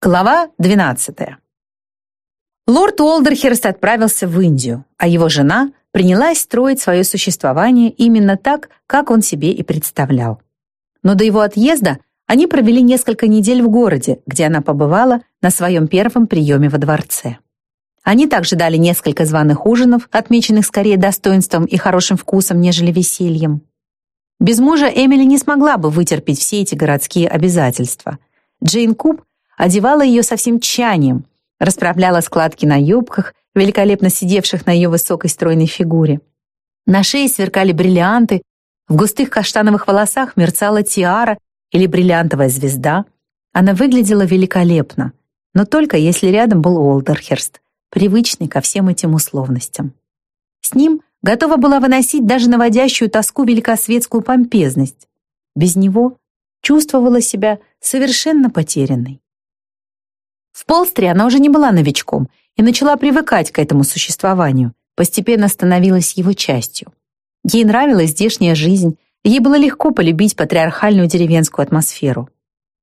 Глава 12. Лорд Уолдерхерст отправился в Индию, а его жена принялась строить свое существование именно так, как он себе и представлял. Но до его отъезда они провели несколько недель в городе, где она побывала на своем первом приеме во дворце. Они также дали несколько званых ужинов, отмеченных скорее достоинством и хорошим вкусом, нежели весельем. Без мужа Эмили не смогла бы вытерпеть все эти городские обязательства. Джейн Куб одевала ее со всем тщанием, расправляла складки на юбках, великолепно сидевших на ее высокой стройной фигуре. На шее сверкали бриллианты, в густых каштановых волосах мерцала тиара или бриллиантовая звезда. Она выглядела великолепно, но только если рядом был Олдерхерст, привычный ко всем этим условностям. С ним готова была выносить даже наводящую тоску великосветскую помпезность. Без него чувствовала себя совершенно потерянной. В Полстре она уже не была новичком и начала привыкать к этому существованию, постепенно становилась его частью. Ей нравилась здешняя жизнь, ей было легко полюбить патриархальную деревенскую атмосферу.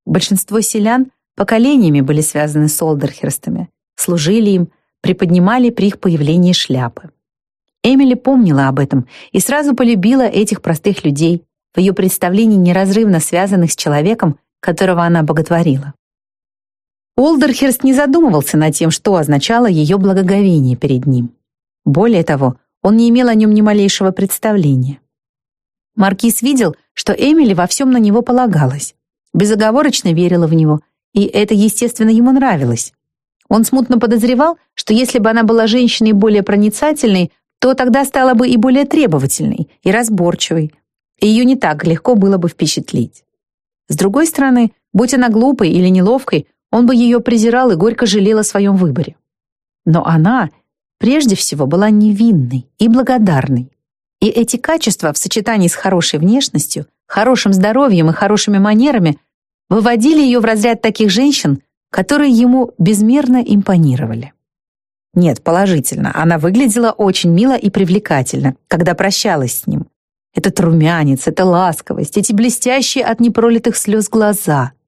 Большинство селян поколениями были связаны с Олдерхерстами, служили им, приподнимали при их появлении шляпы. Эмили помнила об этом и сразу полюбила этих простых людей, в ее представлении неразрывно связанных с человеком, которого она боготворила. Олдерхерст не задумывался над тем, что означало ее благоговение перед ним. Более того, он не имел о нем ни малейшего представления. Маркиз видел, что Эмили во всем на него полагалась, безоговорочно верила в него, и это, естественно, ему нравилось. Он смутно подозревал, что если бы она была женщиной более проницательной, то тогда стала бы и более требовательной, и разборчивой, и ее не так легко было бы впечатлить. С другой стороны, будь она глупой или неловкой, он бы ее презирал и горько жалел о своем выборе. Но она прежде всего была невинной и благодарной. И эти качества в сочетании с хорошей внешностью, хорошим здоровьем и хорошими манерами выводили ее в разряд таких женщин, которые ему безмерно импонировали. Нет, положительно, она выглядела очень мило и привлекательно, когда прощалась с ним. Этот румянец, эта ласковость, эти блестящие от непролитых слез глаза —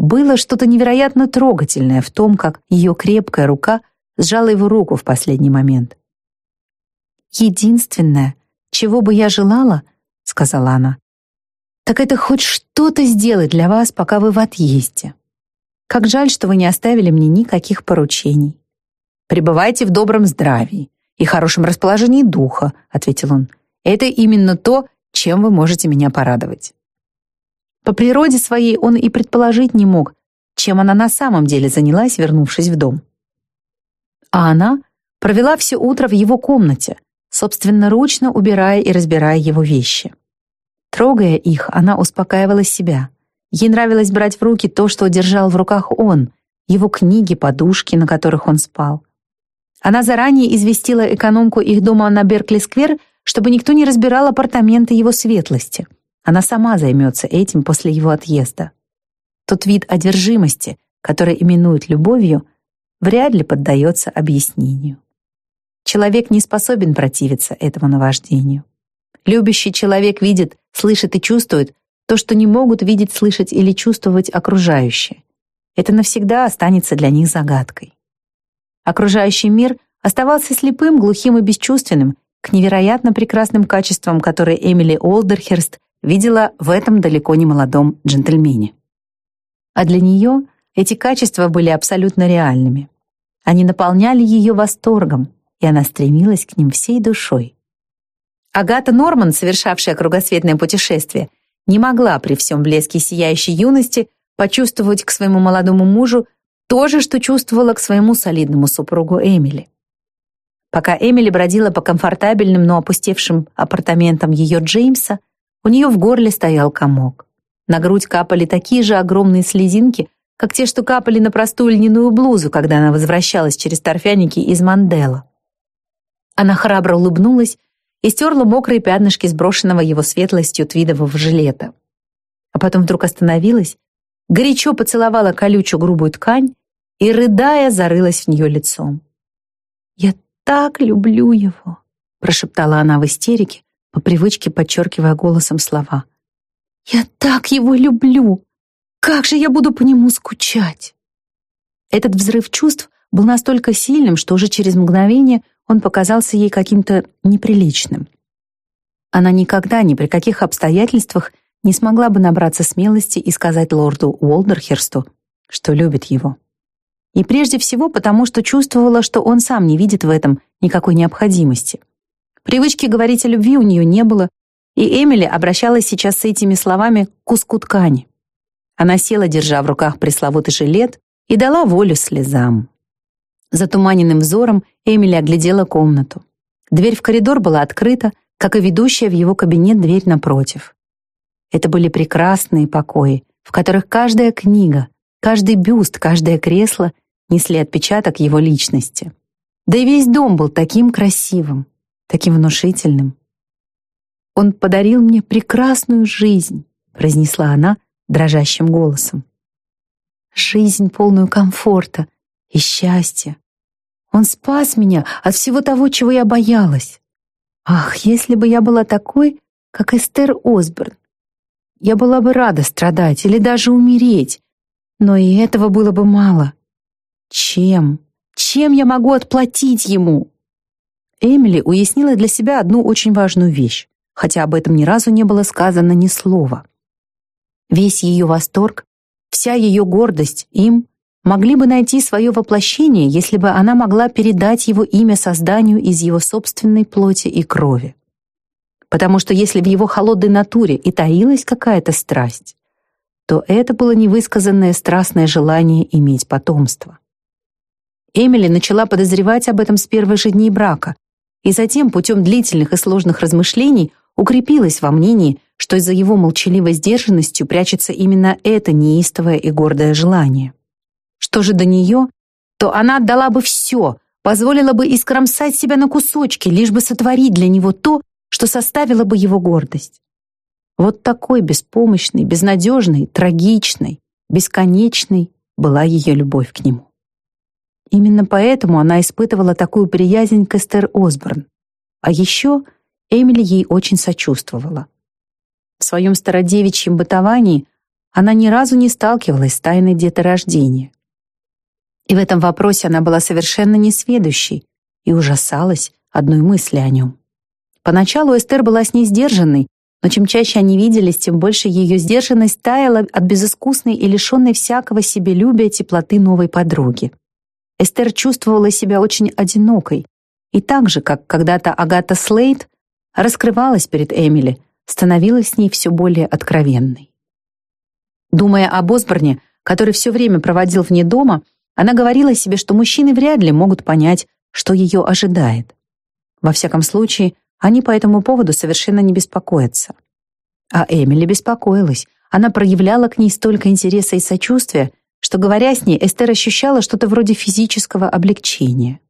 было что-то невероятно трогательное в том, как ее крепкая рука сжала его руку в последний момент. «Единственное, чего бы я желала, — сказала она, — так это хоть что-то сделать для вас, пока вы в отъезде. Как жаль, что вы не оставили мне никаких поручений. Пребывайте в добром здравии и хорошем расположении духа, — ответил он. Это именно то, чем вы можете меня порадовать. По природе своей он и предположить не мог, чем она на самом деле занялась, вернувшись в дом. А она провела все утро в его комнате, собственноручно убирая и разбирая его вещи. Трогая их, она успокаивала себя. Ей нравилось брать в руки то, что держал в руках он, его книги, подушки, на которых он спал. Она заранее известила экономку их дома на Беркли-сквер, чтобы никто не разбирал апартаменты его светлости — она сама займется этим после его отъезда. Тот вид одержимости, который именуют любовью, вряд ли поддается объяснению. Человек не способен противиться этому наваждению. Любящий человек видит, слышит и чувствует то, что не могут видеть, слышать или чувствовать окружающие. Это навсегда останется для них загадкой. Окружающий мир оставался слепым, глухим и бесчувственным к невероятно прекрасным качествам, которые Эмили Олдерхерст видела в этом далеко не молодом джентльмене. А для нее эти качества были абсолютно реальными. Они наполняли ее восторгом, и она стремилась к ним всей душой. Агата Норман, совершавшая кругосветное путешествие, не могла при всем блеске сияющей юности почувствовать к своему молодому мужу то же, что чувствовала к своему солидному супругу Эмили. Пока Эмили бродила по комфортабельным, но опустевшим апартаментам ее Джеймса, у нее в горле стоял комок. На грудь капали такие же огромные слезинки, как те, что капали на простую льняную блузу, когда она возвращалась через торфяники из Мандела. Она храбро улыбнулась и стерла мокрые пятнышки сброшенного его светлостью твидового жилета. А потом вдруг остановилась, горячо поцеловала колючую грубую ткань и, рыдая, зарылась в нее лицом. «Я так люблю его», — прошептала она в истерике, по привычке подчеркивая голосом слова. «Я так его люблю! Как же я буду по нему скучать!» Этот взрыв чувств был настолько сильным, что уже через мгновение он показался ей каким-то неприличным. Она никогда ни при каких обстоятельствах не смогла бы набраться смелости и сказать лорду Уолдерхерсту, что любит его. И прежде всего потому, что чувствовала, что он сам не видит в этом никакой необходимости. Привычки говорить о любви у нее не было, и Эмили обращалась сейчас с этими словами к куску ткани. Она села, держа в руках пресловутый жилет, и дала волю слезам. Затуманенным взором Эмили оглядела комнату. Дверь в коридор была открыта, как и ведущая в его кабинет дверь напротив. Это были прекрасные покои, в которых каждая книга, каждый бюст, каждое кресло несли отпечаток его личности. Да и весь дом был таким красивым, таким внушительным. «Он подарил мне прекрасную жизнь», произнесла она дрожащим голосом. «Жизнь, полную комфорта и счастья. Он спас меня от всего того, чего я боялась. Ах, если бы я была такой, как Эстер Осборн, я была бы рада страдать или даже умереть, но и этого было бы мало. Чем? Чем я могу отплатить ему? Эмили уяснила для себя одну очень важную вещь, хотя об этом ни разу не было сказано ни слова. Весь ее восторг, вся ее гордость им могли бы найти свое воплощение, если бы она могла передать его имя созданию из его собственной плоти и крови потому что если в его холодной натуре и таилась какая-то страсть, то это было невысказанное страстное желание иметь потомство. Эмили начала подозревать об этом с первых же дней брака, и затем путем длительных и сложных размышлений укрепилась во мнении, что за его молчаливой сдержанностью прячется именно это неистовое и гордое желание. Что же до нее, то она отдала бы все, позволила бы искромсать себя на кусочки, лишь бы сотворить для него то, что составило бы его гордость. Вот такой беспомощной, безнадежной, трагичной, бесконечной была ее любовь к нему. Именно поэтому она испытывала такую приязнь к Эстер Осборн. А еще Эмили ей очень сочувствовала. В своем стародевичьем бытовании она ни разу не сталкивалась с тайной деторождения. И в этом вопросе она была совершенно несведущей и ужасалась одной мысли о нем. Поначалу Эстер была с ней сдержанной, но чем чаще они виделись, тем больше ее сдержанность таяла от безыскусной и лишенной всякого себелюбия теплоты новой подруги. Эстер чувствовала себя очень одинокой, и так же, как когда-то Агата Слейд раскрывалась перед Эмили, становилась с ней все более откровенной. Думая об Осборне, который все время проводил вне дома, она говорила себе, что мужчины вряд ли могут понять, что ее ожидает. Во всяком случае, они по этому поводу совершенно не беспокоятся. А Эмили беспокоилась. Она проявляла к ней столько интереса и сочувствия, что, говоря с ней, Эстер ощущала что-то вроде физического облегчения.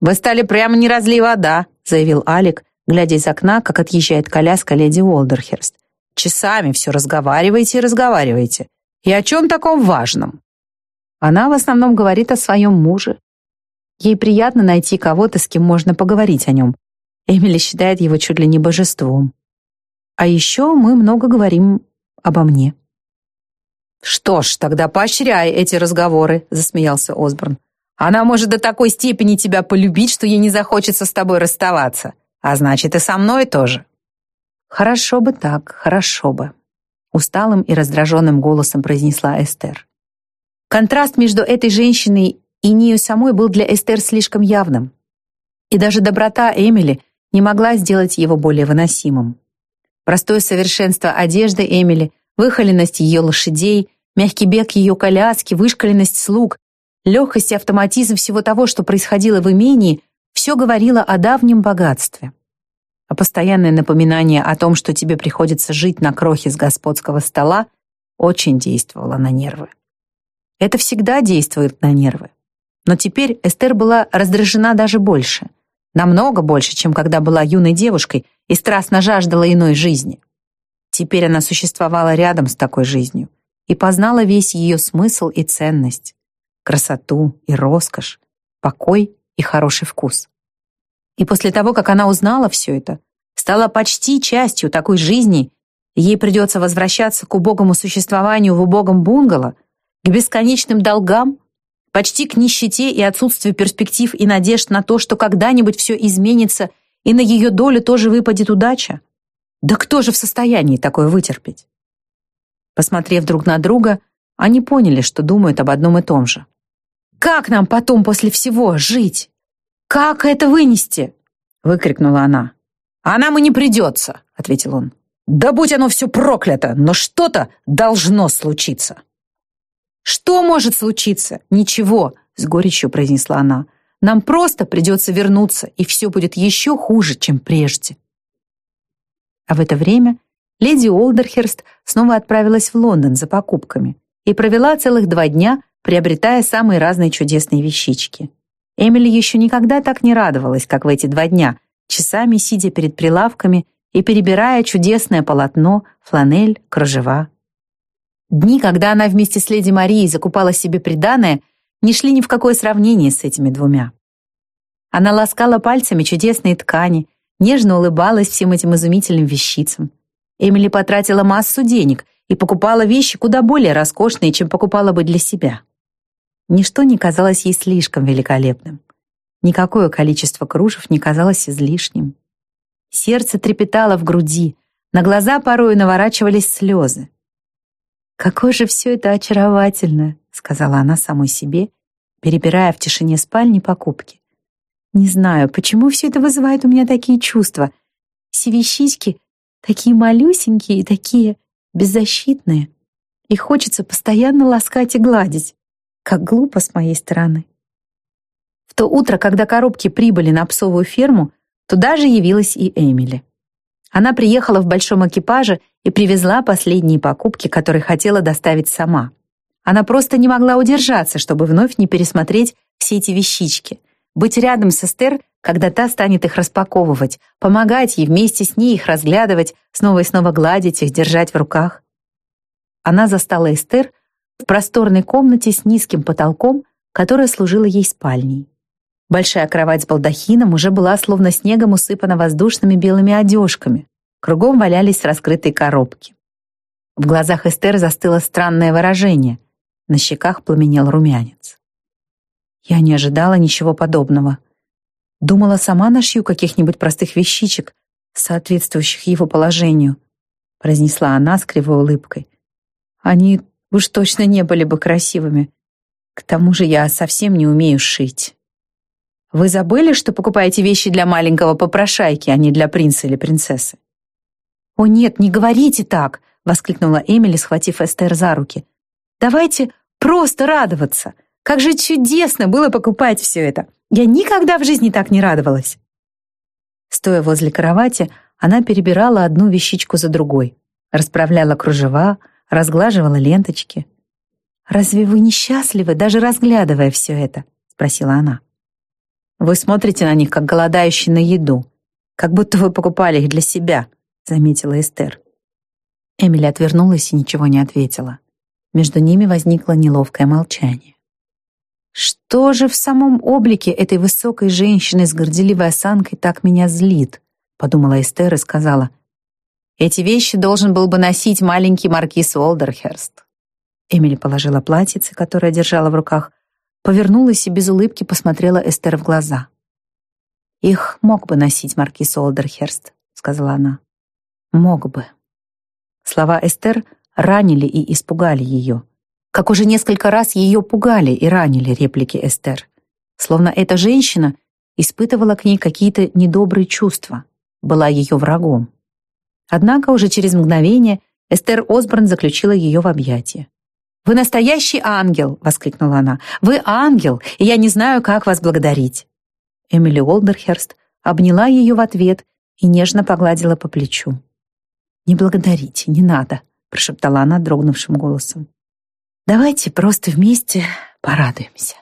«Вы стали прямо не разли вода», — заявил Алик, глядя из окна, как отъезжает коляска леди Уолдерхерст. «Часами все разговариваете и разговариваете. И о чем таком важном?» Она в основном говорит о своем муже. Ей приятно найти кого-то, с кем можно поговорить о нем, Эмили считает его чуть ли не божеством. А еще мы много говорим обо мне. «Что ж, тогда поощряй эти разговоры», — засмеялся Осборн. «Она может до такой степени тебя полюбить, что ей не захочется с тобой расставаться. А значит, и со мной тоже». «Хорошо бы так, хорошо бы», — усталым и раздраженным голосом произнесла Эстер. Контраст между этой женщиной и нею самой был для Эстер слишком явным. И даже доброта Эмили не могла сделать его более выносимым. Простое совершенство одежды Эмили, выхоленность ее лошадей, мягкий бег ее коляски, вышкаленность слуг, легкость и автоматизм всего того, что происходило в имении, все говорило о давнем богатстве. А постоянное напоминание о том, что тебе приходится жить на крохе с господского стола, очень действовало на нервы. Это всегда действует на нервы. Но теперь Эстер была раздражена даже больше – Намного больше, чем когда была юной девушкой и страстно жаждала иной жизни. Теперь она существовала рядом с такой жизнью и познала весь ее смысл и ценность, красоту и роскошь, покой и хороший вкус. И после того, как она узнала все это, стала почти частью такой жизни, ей придется возвращаться к убогому существованию в убогом бунгало, к бесконечным долгам, почти к нищете и отсутствию перспектив и надежд на то, что когда-нибудь все изменится и на ее долю тоже выпадет удача? Да кто же в состоянии такое вытерпеть? Посмотрев друг на друга, они поняли, что думают об одном и том же. «Как нам потом после всего жить? Как это вынести?» — выкрикнула она. «А нам и не придется», — ответил он. «Да будь оно все проклято, но что-то должно случиться». «Что может случиться? Ничего», — с горечью произнесла она. «Нам просто придется вернуться, и все будет еще хуже, чем прежде». А в это время леди Олдерхерст снова отправилась в Лондон за покупками и провела целых два дня, приобретая самые разные чудесные вещички. Эмили еще никогда так не радовалась, как в эти два дня, часами сидя перед прилавками и перебирая чудесное полотно, фланель, кружева. Дни, когда она вместе с леди Марией закупала себе приданое, не шли ни в какое сравнение с этими двумя. Она ласкала пальцами чудесные ткани, нежно улыбалась всем этим изумительным вещицам. Эмили потратила массу денег и покупала вещи куда более роскошные, чем покупала бы для себя. Ничто не казалось ей слишком великолепным. Никакое количество кружев не казалось излишним. Сердце трепетало в груди, на глаза порою наворачивались слезы. «Какое же все это очаровательно!» — сказала она самой себе, перебирая в тишине спальни покупки. «Не знаю, почему все это вызывает у меня такие чувства. Все вещички такие малюсенькие и такие беззащитные. И хочется постоянно ласкать и гладить. Как глупо с моей стороны. В то утро, когда коробки прибыли на псовую ферму, туда же явилась и Эмили. Она приехала в большом экипаже и привезла последние покупки, которые хотела доставить сама. Она просто не могла удержаться, чтобы вновь не пересмотреть все эти вещички, быть рядом с Эстер когда та станет их распаковывать, помогать ей вместе с ней их разглядывать, снова и снова гладить их, держать в руках. Она застала Эстер в просторной комнате с низким потолком, которая служила ей спальней. Большая кровать с балдахином уже была словно снегом усыпана воздушными белыми одежками. Кругом валялись раскрытые коробки. В глазах Эстер застыло странное выражение. На щеках пламенел румянец. Я не ожидала ничего подобного. Думала, сама нашью каких-нибудь простых вещичек, соответствующих его положению, произнесла она с кривой улыбкой. Они уж точно не были бы красивыми. К тому же я совсем не умею шить. Вы забыли, что покупаете вещи для маленького попрошайки, а не для принца или принцессы? «О нет, не говорите так!» — воскликнула Эмили, схватив Эстер за руки. «Давайте просто радоваться! Как же чудесно было покупать все это! Я никогда в жизни так не радовалась. Стоя возле кровати, она перебирала одну вещичку за другой, расправляла кружева, разглаживала ленточки. «Разве вы несчастливы, даже разглядывая все это?» — спросила она. «Вы смотрите на них, как голодающие на еду, как будто вы покупали их для себя», — заметила Эстер. Эмили отвернулась и ничего не ответила. Между ними возникло неловкое молчание. Что же в самом облике этой высокой женщины с горделивой осанкой так меня злит? Подумала Эстер и сказала. Эти вещи должен был бы носить маленький маркиз Олдерхерст. Эмили положила платьице, которое держала в руках, повернулась и без улыбки посмотрела Эстер в глаза. «Их мог бы носить маркиз Олдерхерст», — сказала она. «Мог бы». Слова Эстер ранили и испугали ее как уже несколько раз ее пугали и ранили реплики Эстер. Словно эта женщина испытывала к ней какие-то недобрые чувства, была ее врагом. Однако уже через мгновение Эстер Осборн заключила ее в объятия. «Вы настоящий ангел!» — воскликнула она. «Вы ангел, и я не знаю, как вас благодарить!» Эмили Олдерхерст обняла ее в ответ и нежно погладила по плечу. «Не благодарите, не надо», — прошептала она дрогнувшим голосом. Давайте просто вместе порадуемся.